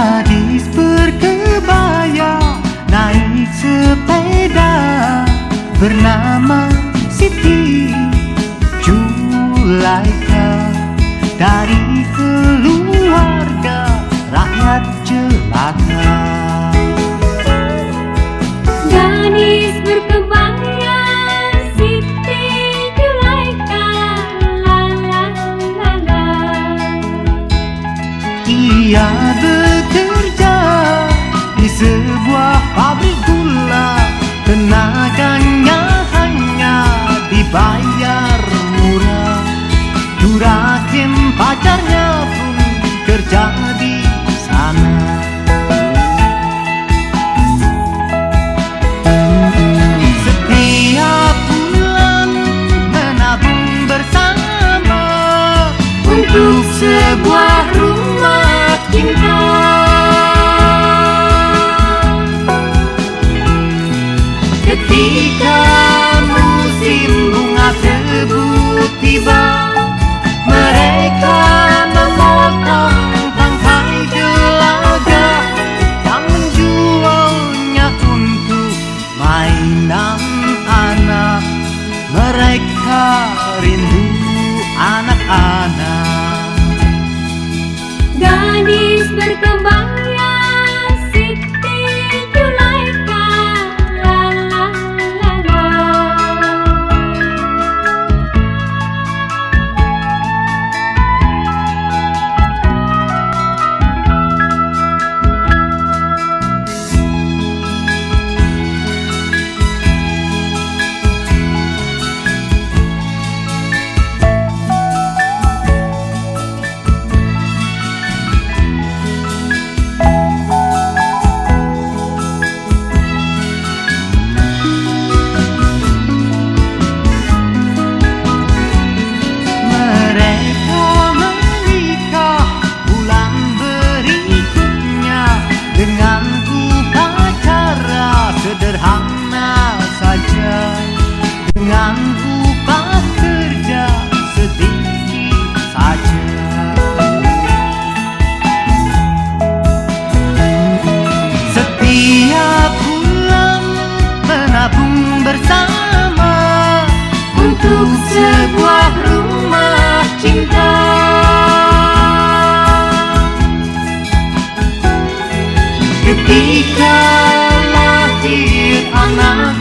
Gadis berkebaya naik sepeda Bernama Siti. Julaika Dari keluarga rakyat jelata Gadis berkebaya Siti Julaika la la la la. Ia pabrik gula. Tenaganya hanya dibayar murah. Jurakin pacarnya pun kerja di sana. Setiap bulan menabung bersama. Untuk sebuah rumah cinta Ketika musim bunga tebu tiba Mereka sebuah rumah cinta. Ketika lahir anak